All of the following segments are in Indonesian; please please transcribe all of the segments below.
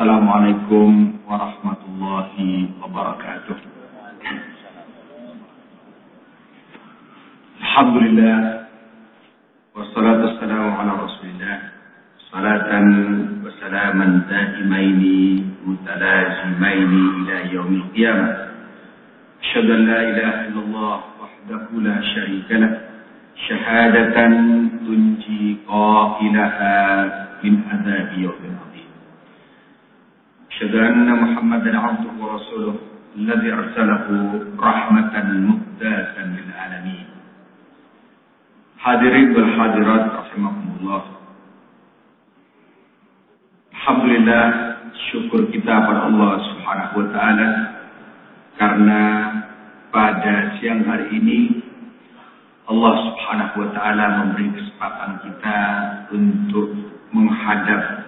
السلام عليكم ورحمة الله وبركاته. الحمد لله والصلاة والسلام على رسول الله. صلاة وسلاما دائمين متلازمين إلى يوم القيامة. أشهد أن لا إله إلا الله وحده لا شريك له. شهادة تنجي قائلها من عذاب يوم القيامة. qiyamah. Asyhadu anna Muhammadan abduhu wa rasuluh الذي أرسله رحمة مهداة للعالمين Hadirin wal hadirat rahimakumullah. Alhamdulillah syukur kita pada Allah Subhanahu wa taala karena pada siang hari ini Allah Subhanahu wa taala memberi kesempatan kita untuk menghadap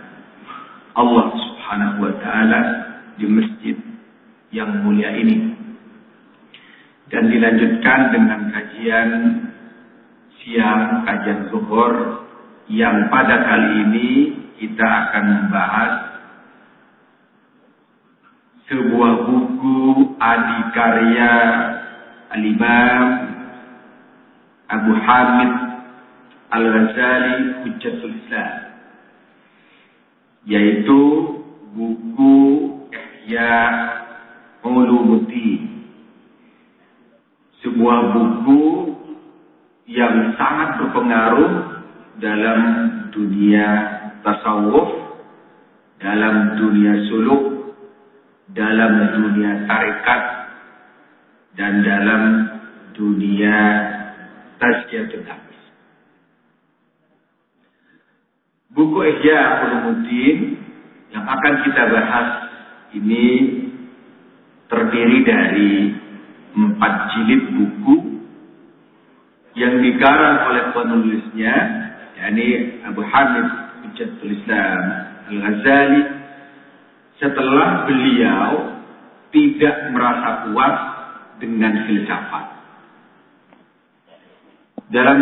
Allah Subhanahu wa taala di masjid yang mulia ini. Dan dilanjutkan dengan kajian siang kajian zuhur yang pada kali ini kita akan membahas sebuah buku adikarya Al-Imam Abu Hamid Al-Ghazali Hujjatul Islam yaitu buku Ihya Ulumuddin sebuah buku yang sangat berpengaruh dalam dunia tasawuf, dalam dunia suluk, dalam dunia tarikat, dan dalam dunia tazkiyatun nafs. Buku Ihya Ulumuddin yang akan kita bahas ini terdiri dari empat jilid buku yang dikarang oleh penulisnya yakni Abu Hamid Hujjatul Islam Al-Ghazali setelah beliau tidak merasa puas dengan filsafat. Dalam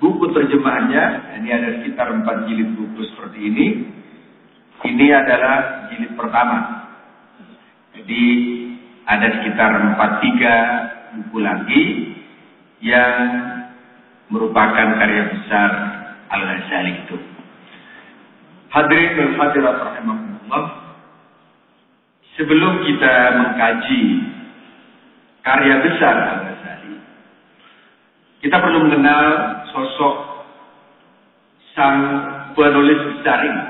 buku terjemahannya, ini ada sekitar empat jilid buku seperti ini. Ini adalah jilid pertama. Jadi ada sekitar empat tiga buku lagi yang merupakan karya besar Al-Ghazali itu. Hadirin dan hadirat rahimahullah, sebelum kita mengkaji karya besar Al-Ghazali, kita perlu mengenal sosok sang penulis besar ini,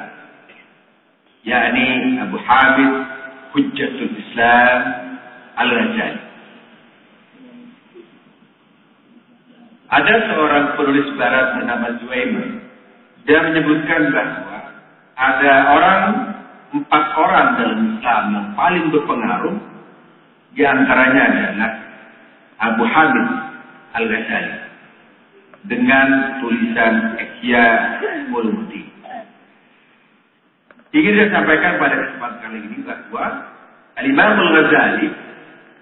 yakni Abu Hamid Hujjatul Islam Al-Ghazali. Ada seorang penulis barat bernama Zuhaimah. Dia menyebutkan bahwa ada orang empat orang dalam Islam yang paling berpengaruh. Di antaranya adalah Abu Hamid Al-Ghazali dengan tulisan Ihya Ulumuddin. Ingin saya sampaikan pada kesempatan kali ini bahwa Al-Imam Al-Ghazali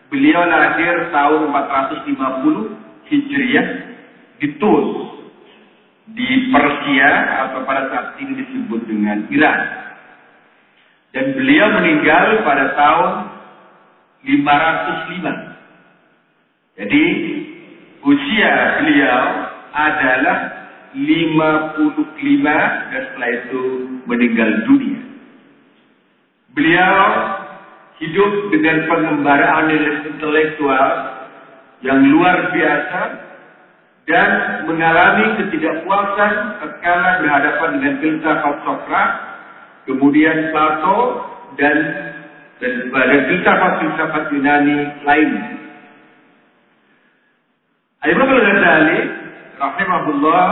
beliau lahir tahun 450 Hijriah di Tus di Persia atau pada saat ini disebut dengan Iran. Dan beliau meninggal pada tahun 505. Jadi usia beliau adalah 55 dan setelah itu meninggal dunia. Beliau hidup dengan pengembaraan intelektual yang luar biasa dan mengalami ketidakpuasan tatkala berhadapan dengan filsafat Sokrat, kemudian Plato dan dan, dan filsafat-filsafat Yunani lainnya. Imam Al-Ghazali rahimahullah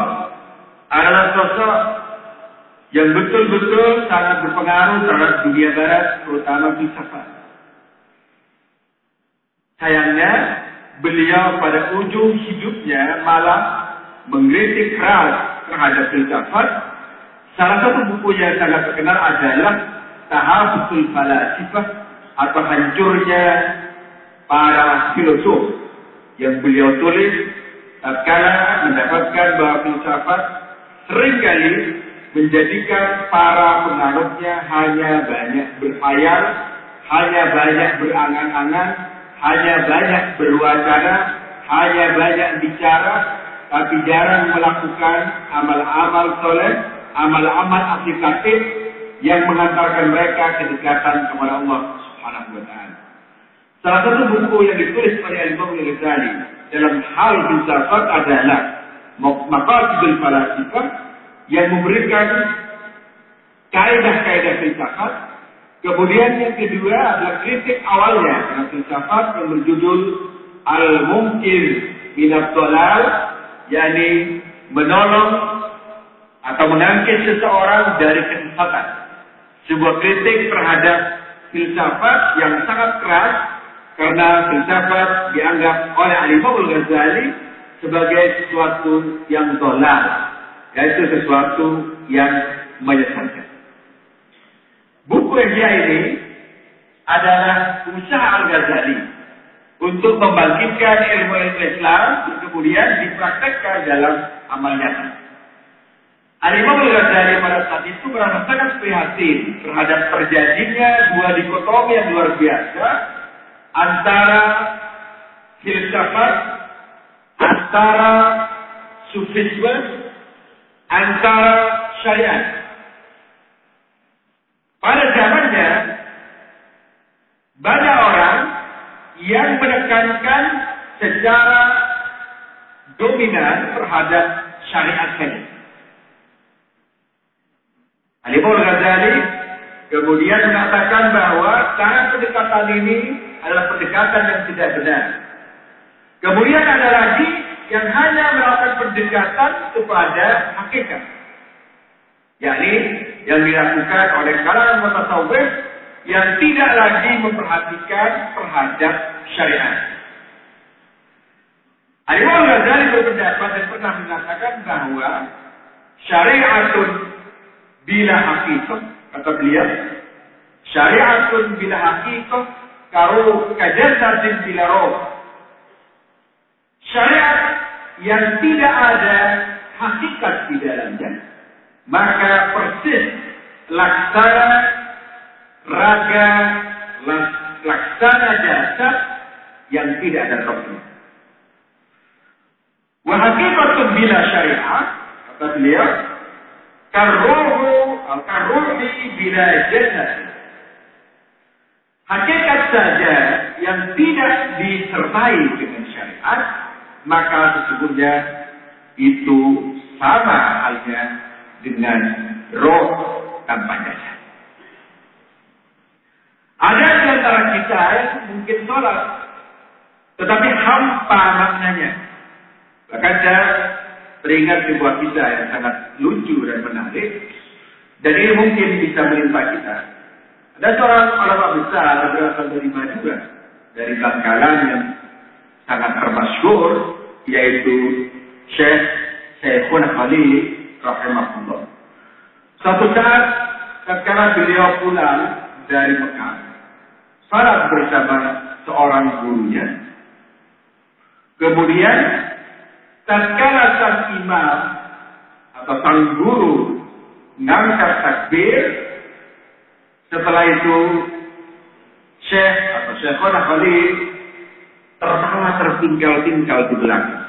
adalah sosok yang betul-betul sangat berpengaruh terhadap dunia barat, terutama filsafat. Sayangnya, beliau pada ujung hidupnya malah mengkritik keras terhadap filsafat. Salah satu buku yang sangat terkenal adalah Tahafutul Falasifah atau hancurnya para filosof yang beliau tulis tatkala mendapatkan bahwa filsafat sering kali menjadikan para penganutnya hanya banyak berkhayal, hanya banyak berangan-angan, hanya banyak berwacana, hanya banyak bicara, tapi jarang melakukan amal-amal soleh, amal-amal aplikatif yang mengantarkan mereka kedekatan kepada Allah Subhanahu wa taala. Salah satu buku yang ditulis oleh Imam Ghazali dalam hal filsafat adalah Maqasidul Falasifah yang memberikan kaidah-kaidah filsafat. Kemudian yang kedua adalah kritik awalnya dengan filsafat yang berjudul Al-Mungkin Minat Dolal, yakni menolong atau mengangkit seseorang dari kesesatan. Sebuah kritik terhadap filsafat yang sangat keras karena filsafat dianggap oleh Ali Ghazali sebagai sesuatu yang dolal, yaitu sesuatu yang menyesatkan. Buku Ihya ini adalah usaha Al-Ghazali untuk membangkitkan ilmu ilmu Islam kemudian dipraktekkan dalam amal nyata. Al-Imam Al-Ghazali pada saat itu merasa sangat prihatin terhadap terjadinya dua dikotomi yang luar biasa antara filsafat, antara sufisme antara syariat. Pada zamannya banyak orang yang menekankan secara dominan terhadap syariat saja. Alimul Ghazali kemudian mengatakan bahwa cara pendekatan ini adalah pendekatan yang tidak benar. Kemudian ada lagi yang hanya melakukan pendekatan kepada hakikat. yakni yang dilakukan oleh kalangan mutasawwif yang tidak lagi memperhatikan terhadap syariat. Al-Imam Ghazali berpendapat dan pernah mengatakan bahwa syariatun bila hakikat kata beliau syariatun bila hakikat karo kajasatin bila roh syariat yang tidak ada hakikat di dalamnya, maka persis laksana raga laksana jasad yang tidak ada rohnya. Wa hakikatun bila syariat, kata beliau, karruhu karruhi bila jasad. Hakikat saja yang tidak disertai dengan syariat maka sesungguhnya itu sama halnya dengan roh tanpa jasad. Ada di antara kita yang mungkin sholat, tetapi hampa maknanya. Bahkan saya teringat sebuah kisah yang sangat lucu dan menarik, dan ini mungkin bisa menimpa kita. Ada seorang ulama besar berasal dari Madura, dari Bangkalan yang sangat termasyhur yaitu Syekh Syekhun Khalil rahimahullah. Suatu saat ketika beliau pulang dari Mekah, salat bersama seorang gurunya. Kemudian tatkala sang imam atau sang guru ngangkat takbir, setelah itu Syekh atau Syekhuna Khalil tertawa tertinggal-tinggal di belakang.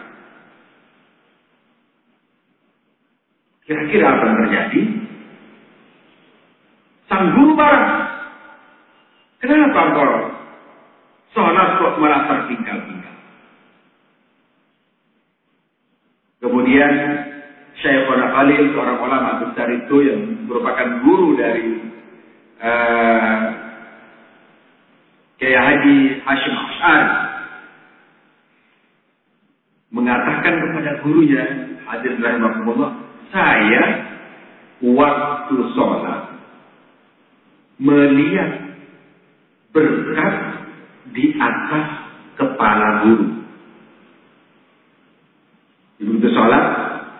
Kira-kira apa yang terjadi? Sang guru marah. Kenapa engkau sholat kok malah tertinggal-tinggal? Kemudian Syekhona Khalil, seorang ulama besar itu yang merupakan guru dari uh, Kiai Haji Hashim Ash'ari mengatakan kepada gurunya, hadir rahimahullah, saya waktu sholat melihat berkat di atas kepala guru. Begitu sholat,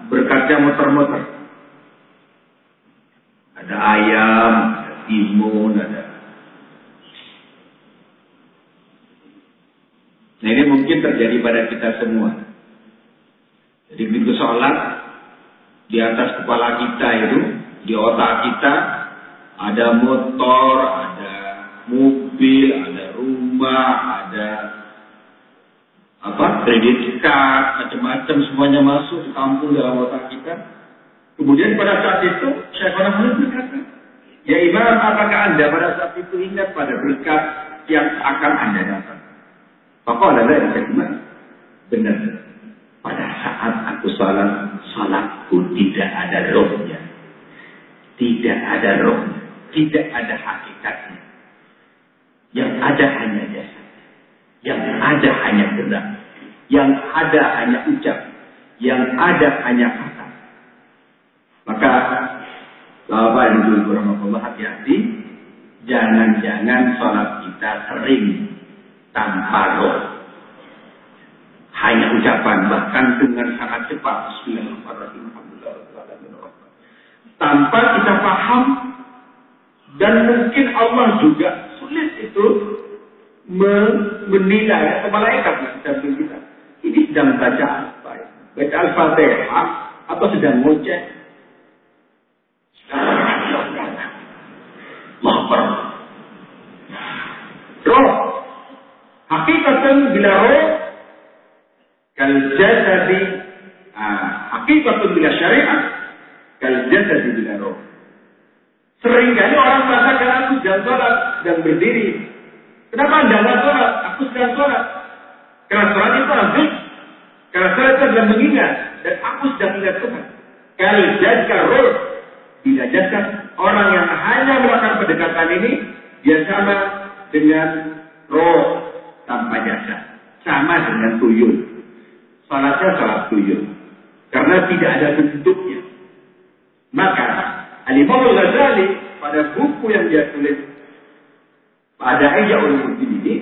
berkatnya muter-muter. Ada ayam, ada timun, ada Nah ini mungkin terjadi pada kita semua. Jadi begitu sholat di atas kepala kita itu Di otak kita ada motor, ada mobil, ada rumah, ada apa kredit card, macam-macam semuanya masuk kampung dalam otak kita. Kemudian pada saat itu Syekh Muhammad berkata, Ya Imam, apakah anda pada saat itu ingat pada berkat yang akan anda dapat? Maka adalah yang Benar. Pada saat aku salat, salatku tidak ada rohnya. Tidak ada rohnya. Tidak ada hakikatnya. Yang ada hanya jasad. Yang ada hanya gerak. Yang ada hanya ucap. Yang ada hanya kata. Maka Bapak yang dulu Allah hati-hati. Jangan-jangan sholat kita sering tanpa roh. Hanya ucapan, bahkan dengan sangat cepat. Bismillahirrahmanirrahim. Tanpa kita paham dan mungkin Allah juga sulit itu menilai atau malaikat di kita. Ini sedang baca apa? Baca Al-Fatihah atau sedang ngoceh? Roh. Hakikatan bila roh kal jasadi ah, hakikatun bila syariat kal jasadi bila roh. Seringkali orang mengatakan aku sedang sholat dan berdiri. Kenapa anda nggak sholat? Aku sedang sholat. Karena sholat itu azim. Karena sholat itu adalah mengingat. Dan aku sedang ingat Tuhan. Kalau jadikan roh. Bila jadikan orang yang hanya melakukan pendekatan ini. Dia sama dengan roh tanpa jasa. Sama dengan tuyul. Sholatnya sholat tuyul. Karena tidak ada bentuknya. Maka Al-Imam Al-Ghazali pada buku yang dia tulis pada Ihya Ulumuddin ini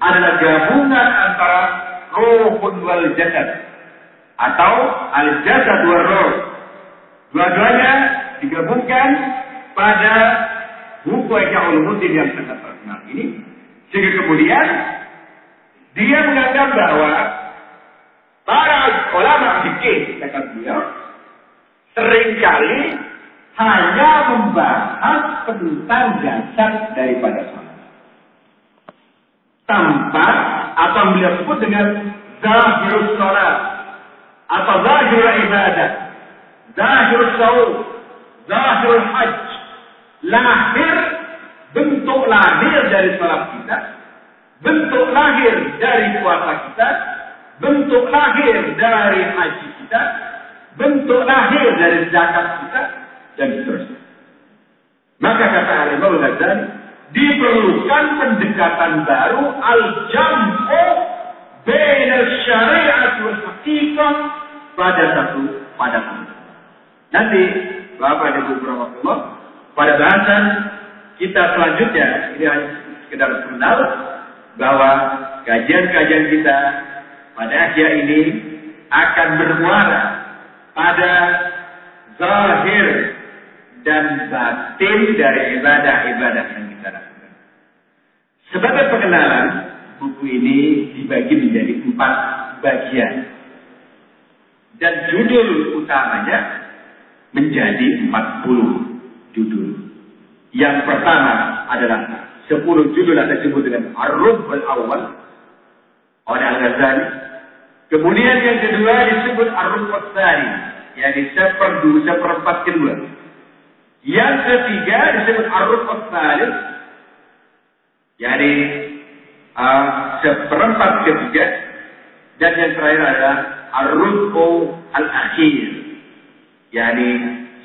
adalah gabungan antara rohun wal jasad atau al jasad wal roh. Dua-duanya digabungkan pada buku Ihya Ulumuddin yang sangat terkenal ini sehingga kemudian dia menganggap bahwa para ulama fikih kata beliau sering kali hanya membahas tentang jasad daripada sholat. Tanpa atau beliau sebut dengan zahirus sholat atau zahirul ibadah, zahirus saum, zahirul hajj, lahir bentuk lahir dari sholat kita, bentuk lahir dari puasa kita, bentuk lahir dari haji kita, bentuk lahir dari zakat kita, dan seterusnya. Maka kata Al-Imam diperlukan pendekatan baru al-jam'u baina syariat wal haqiqah pada satu pada satu. Nanti Bapak dan Ibu Rahmatullah pada bahasan kita selanjutnya ini hanya sekedar kenal bahwa kajian-kajian kita pada akhir ini akan bermuara pada zahir dan batin dari ibadah-ibadah yang kita lakukan. Sebagai pengenalan, buku ini dibagi menjadi empat bagian. Dan judul utamanya menjadi 40 judul. Yang pertama adalah 10 judul yang disebut dengan Ar-Rub al-Awwal oleh Al-Ghazali. Kemudian yang kedua disebut Ar-Rub al-Thani, yakni seperdu, seperempat kedua. Yang ketiga disebut arus salih. yakni uh, seperempat ketiga dan yang terakhir adalah arus al-akhir yakni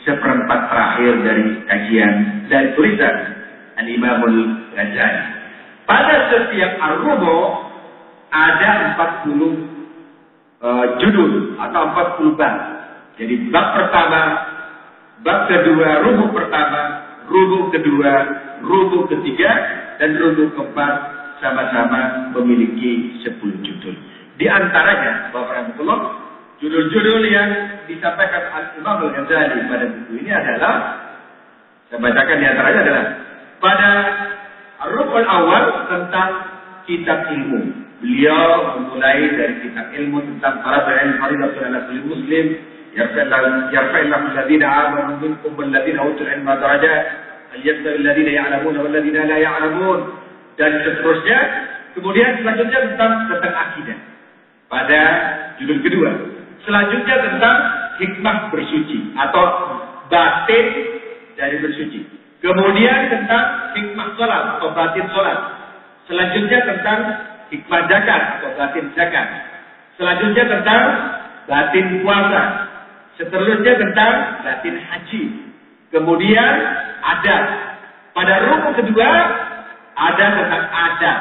seperempat terakhir dari kajian dan tulisan Al-Imamul. Pada setiap arrubo ada 40 uh, judul atau 40 bab. Jadi bab pertama Bab kedua, rubuh pertama, rubuh kedua, rubuh ketiga, dan rubuh keempat sama-sama memiliki sepuluh judul. Di antaranya, Bapak Rahmatullah, judul-judul yang disampaikan Al-Imam Al-Ghazali pada buku ini adalah, saya bacakan di antaranya adalah, pada Rukun awal tentang kitab ilmu. Beliau memulai dari kitab ilmu tentang para ilmu Faridatul ala muslim يرفع الله الذين آمنوا منكم والذين أوتوا العلم درجات هل يستوي الذين يعلمون والذين لا يعلمون dan seterusnya kemudian selanjutnya tentang tentang akidah pada judul kedua selanjutnya tentang hikmah bersuci atau batin dari bersuci kemudian tentang hikmah sholat atau batin sholat selanjutnya tentang hikmah zakat atau batin zakat selanjutnya tentang batin puasa seterusnya tentang batin haji kemudian ada pada rukun kedua ada tentang adab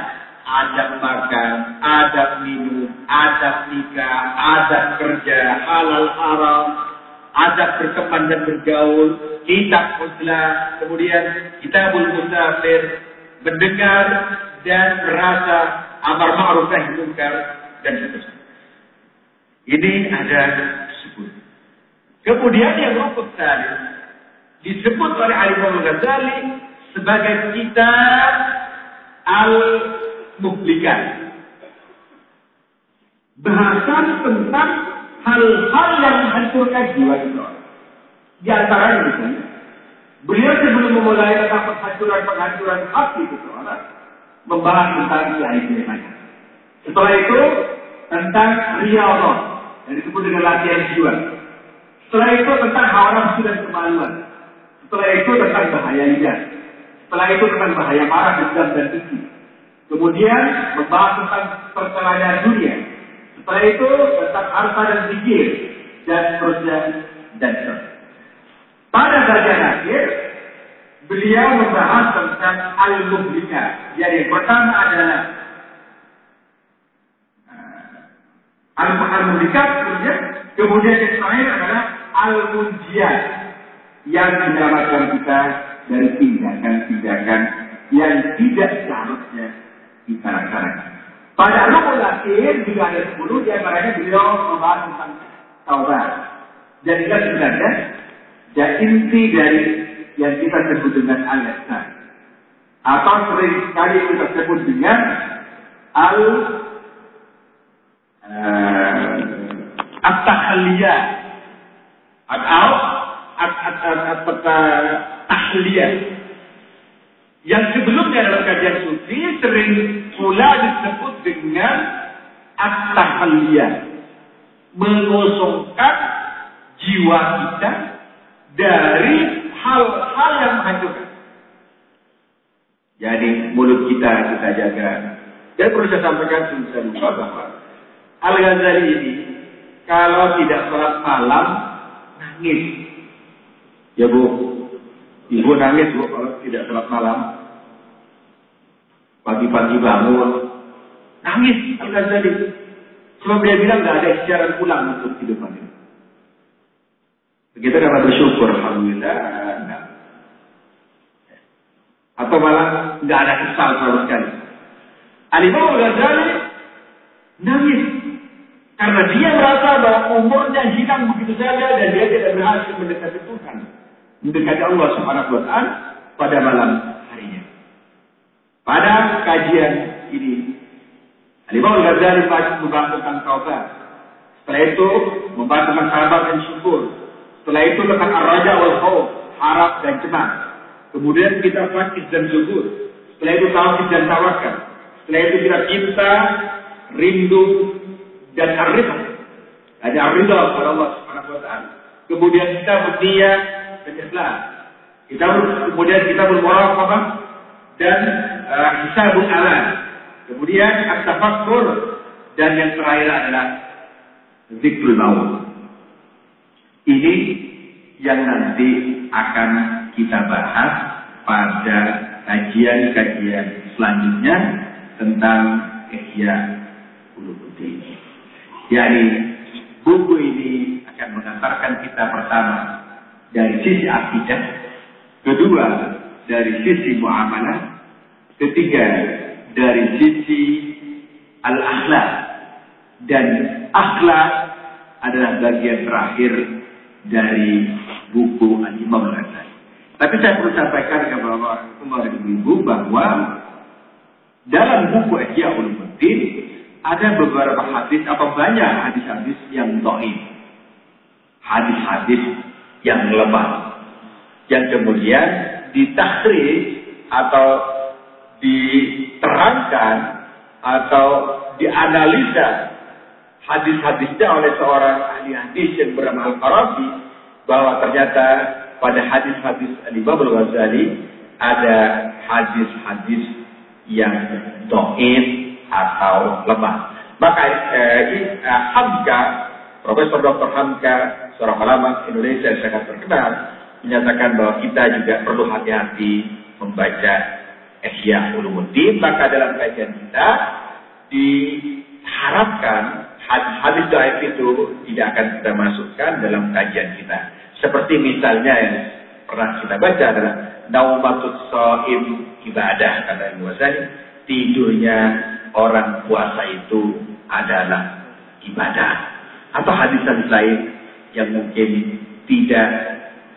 adab makan, adab minum, adab nikah, adab kerja, halal haram, adab berteman dan bergaul, kitab muslah, kemudian kitabul musafir, mendengar dan merasa amar ma'ruf nahi munkar dan seterusnya. Ini ada. Kemudian yang rukun tadi disebut oleh Imam Ghazali sebagai kitab al muhlikat Bahasan tentang hal-hal yang menghancurkan jiwa seseorang. Di antaranya misalnya, beliau sebelum memulai tentang penghancuran-penghancuran hati seseorang, membahas tentang kiai Setelah itu, tentang riyadhah, yang disebut dengan latihan jiwa. Setelah itu tentang hawa nafsu dan kemaluan. Setelah itu tentang bahaya lidah. Setelah itu tentang bahaya marah, dendam dan isi. Kemudian membahas tentang perceraian dunia. Setelah itu tentang harta dan zikir dan seterusnya dan seterusnya. Pada bagian akhir beliau membahas tentang al-muhlika. Jadi pertama adalah uh, al-muhlika kemudian kemudian yang terakhir adalah al-munjiyat yang menyelamatkan kita dari tindakan-tindakan yang tidak seharusnya kita laksanakan. Pada rukun akhir juga ada 10 di antaranya beliau membahas tentang taubat. Dan ini sebenarnya dan inti dari yang kita sebut dengan al-ihsan. Atau sering kali kita sebut dengan al uh, at-tahliyah atau at-tahliyah yang sebelumnya dalam kajian sufi sering pula disebut dengan at-tahliyah. Mengosongkan jiwa kita dari hal-hal yang menghancurkan. Jadi mulut kita kita jaga. Dan perlu saya sampaikan saya lupa bahwa Al-Ghazali ini kalau tidak sholat malam nangis. Ya bu, ibu nangis bu kalau tidak sholat malam. Pagi-pagi bangun nangis Al-Ghazali. Sebab dia bilang nggak ada isyarat pulang untuk kehidupan ini. Begitu dapat bersyukur, Alhamdulillah. Enggak. Atau malah nggak ada kesal sama sekali. Ghazali nangis karena dia merasa bahwa umurnya hilang begitu saja dan dia tidak berhasil mendekati Tuhan. Mendekati Allah Subhanahu wa taala pada malam harinya. Pada kajian ini Al-Imam Ghazali membahas tentang taubat. Setelah itu membahas tentang sahabat dan syukur. Setelah itu tentang ar-raja wal khawf, harap dan cemas. Kemudian kita fakir dan syukur. Setelah itu tauhid dan tawakal. Setelah itu kita cinta, rindu, dan ar-ridha. Ada ar-ridha kepada Allah Subhanahu wa taala. Kemudian kita berniat dan ikhlas. Kita kemudian kita bermuraqabah dan uh, hisabul amal. Kemudian at-tafakkur dan yang terakhir adalah zikrul maut. Ini yang nanti akan kita bahas pada kajian-kajian selanjutnya tentang Ihya Ulumuddin. Yani buku ini akan mengantarkan kita pertama dari sisi akidah, kedua dari sisi muamalah, ketiga dari sisi al-akhlak dan akhlak adalah bagian terakhir dari buku Al-Imam Ghazali. Tapi saya perlu sampaikan kepada ibu bahwa dalam buku Ihya Ulumuddin ada beberapa hadis atau banyak hadis-hadis yang dhaif. hadis-hadis yang lemah. Yang kemudian ditahrij atau diterangkan atau dianalisa hadis-hadisnya oleh seorang ahli hadis yang bernama Al-Qarafi bahwa ternyata pada hadis-hadis Al-Imam Al-Ghazali ada hadis-hadis yang do'in atau lemah. Maka eh, eh, Hamka, Profesor Dr. Hamka, seorang ulama Indonesia yang sangat terkenal, menyatakan bahwa kita juga perlu hati-hati membaca Ihya Ulumuddin. Maka dalam kajian kita diharapkan hadis-hadis itu tidak akan kita masukkan dalam kajian kita. Seperti misalnya yang pernah kita baca adalah Naumatut So'im ibadah kata Ibnu Ghazali. Tidurnya orang puasa itu adalah ibadah. Atau hadis-hadis lain yang mungkin tidak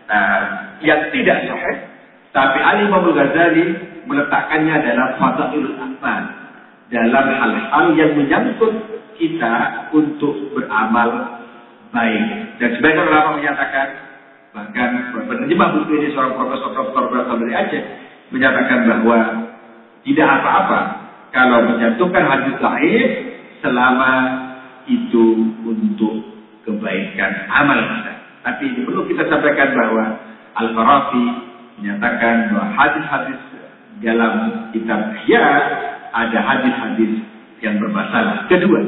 uh, yang tidak sahih tapi Ali Imam Ghazali meletakkannya dalam fadailul amal dalam hal-hal yang menyangkut kita untuk beramal baik. Dan sebagian ulama menyatakan bahkan penerjemah buku ini seorang profesor doktor berasal dari Aceh menyatakan bahwa tidak apa-apa kalau menjatuhkan hadis lain selama itu untuk kebaikan amal kita. Tapi ini perlu kita sampaikan bahwa Al-Farafi menyatakan bahwa hadis-hadis dalam kitab ya ada hadis-hadis yang bermasalah. Kedua,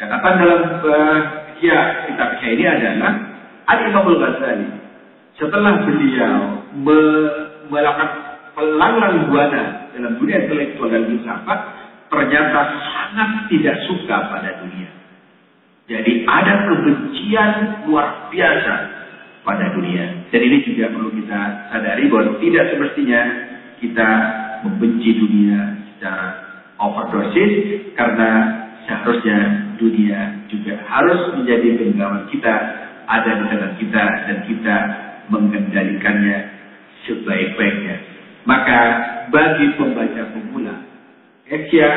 catatan dalam uh, ya kitab Ihya ini adalah Al-Imam Al-Ghazali setelah beliau me melakukan pelanglang buana dalam dunia intelektual dan filsafat, ternyata sangat tidak suka pada dunia. Jadi ada kebencian luar biasa pada dunia. Dan ini juga perlu kita sadari bahwa tidak semestinya kita membenci dunia secara overdosis karena seharusnya dunia juga harus menjadi genggaman kita ada di dalam kita dan kita mengendalikannya sebaik-baiknya. Maka bagi pembaca pemula, Ekya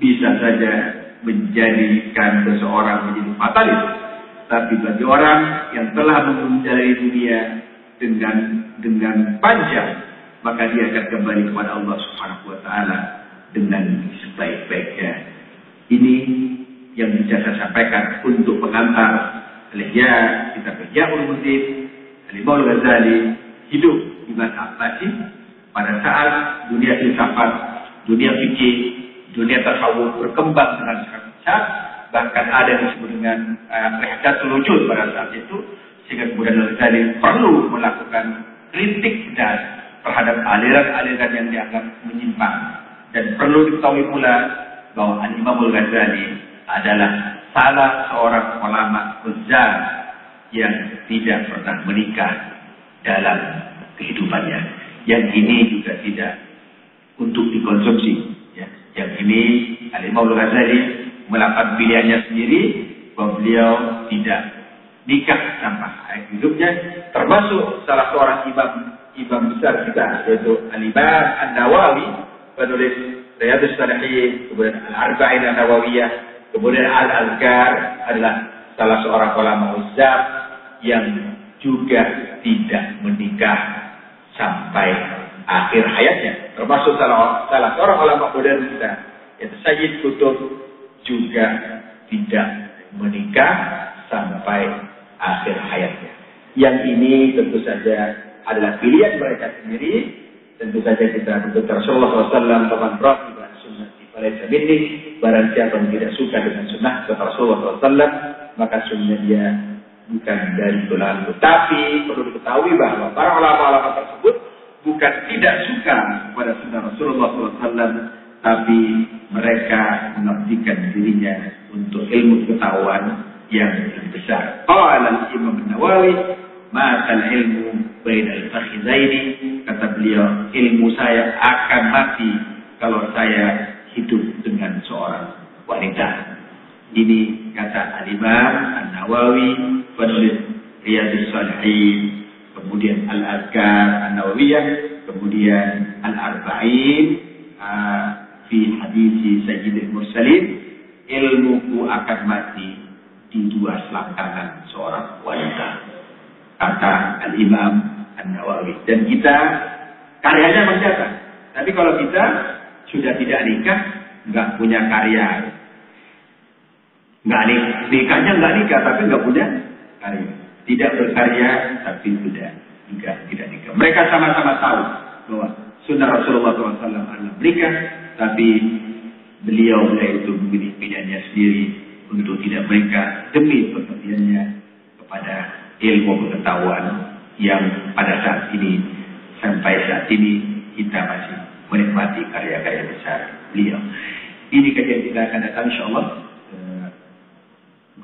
bisa saja menjadikan seseorang menjadi fatalis. Tapi bagi orang yang telah mengendarai dunia dengan dengan panjang, maka dia akan kembali kepada Allah Subhanahu wa taala dengan sebaik-baiknya. Ini yang bisa saya sampaikan untuk pengantar Alihya kita kerja Ulumuddin Al-Imam Ghazali hidup di masa Abbasi pada saat dunia filsafat, dunia fikih, dunia tasawuf berkembang dengan sangat besar, bahkan ada yang disebut dengan uh, wujud pada saat itu, sehingga kemudian Al-Ghazali perlu melakukan kritik dan terhadap aliran-aliran yang dianggap menyimpang. Dan perlu diketahui pula bahwa Al-Imam Al-Ghazali adalah salah seorang ulama besar yang tidak pernah menikah dalam kehidupannya. Yang ini juga tidak untuk dikonsumsi. Ya. Yang ini Al-Imam Ghazali melakukan pilihannya sendiri bahwa beliau tidak nikah sampai akhir hidupnya termasuk salah seorang imam imam besar kita yaitu Al-Imam An-Nawawi penulis Riyadhus Salihin kemudian Al-Arba'in An-Nawawiyah kemudian Al-Azkar adalah salah seorang ulama uzab yang juga tidak menikah sampai akhir hayatnya. Termasuk salah, salah seorang ulama modern kita, yaitu Sayyid Kutub juga tidak menikah sampai akhir hayatnya. Yang ini tentu saja adalah pilihan mereka sendiri. Tentu saja kita berkata Rasulullah SAW teman roh dan sunnah di Malaysia ini. Barang siapa yang tidak suka dengan sunnah Rasulullah SAW, maka sunnah dia bukan dari Tuhan. Tapi perlu diketahui bahwa para ulama-ulama tersebut bukan tidak suka kepada sunnah Rasulullah SAW, tapi mereka mengabdikan dirinya untuk ilmu pengetahuan yang lebih besar. Qala Imam Nawawi, "Ma'al ilmu bain al-fakhidaini," kata beliau, ilmu saya akan mati kalau saya hidup dengan seorang wanita. Ini kata Al-Imam An-Nawawi penulis Riyadhus Salihin, kemudian Al-Azkar An-Nawawiyah, kemudian Al-Arba'in uh, fi hadisi Sayyidil Mursalin, ilmuku akan mati di dua selangkangan seorang wanita. Kata Al-Imam An-Nawawi. Dan kita karyanya mencatat. Tapi kalau kita sudah tidak nikah, nggak punya karya. Nggak nikah, nikahnya nggak nikah, tapi nggak punya karya. Tidak berkarya, tapi sudah nikah, tidak nikah. Mereka sama-sama tahu bahwa sunnah Rasulullah SAW adalah menikah, tapi beliau beliau itu memilih pilihannya sendiri untuk tidak mereka demi pengabdiannya kepada ilmu pengetahuan yang pada saat ini sampai saat ini kita masih menikmati karya-karya besar beliau. Ini kajian kita akan datang insya Allah.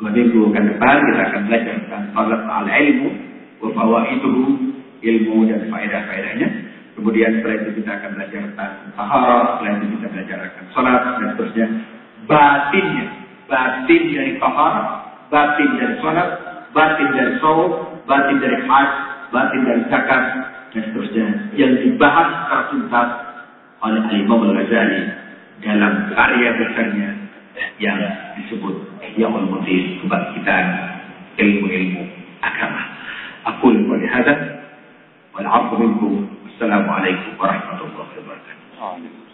Minggu akan depan kita akan belajar tentang talab al ilmu wa itu ilmu dan faedah-faedahnya. Kemudian setelah itu kita akan belajar tentang taharah, setelah itu kita belajar akan sholat dan seterusnya. Batinnya, batin dari taharah, batin dari sholat, batin dari sholat, batin dari hajj, batin dari zakat dan seterusnya yang dibahas secara tuntas oleh Imam Al-Ghazali dalam karya besarnya yang disebut Ihyaul Mutin kebangkitan ilmu-ilmu agama. Aku qali hadza wal 'afwu minkum. Assalamualaikum warahmatullahi wabarakatuh.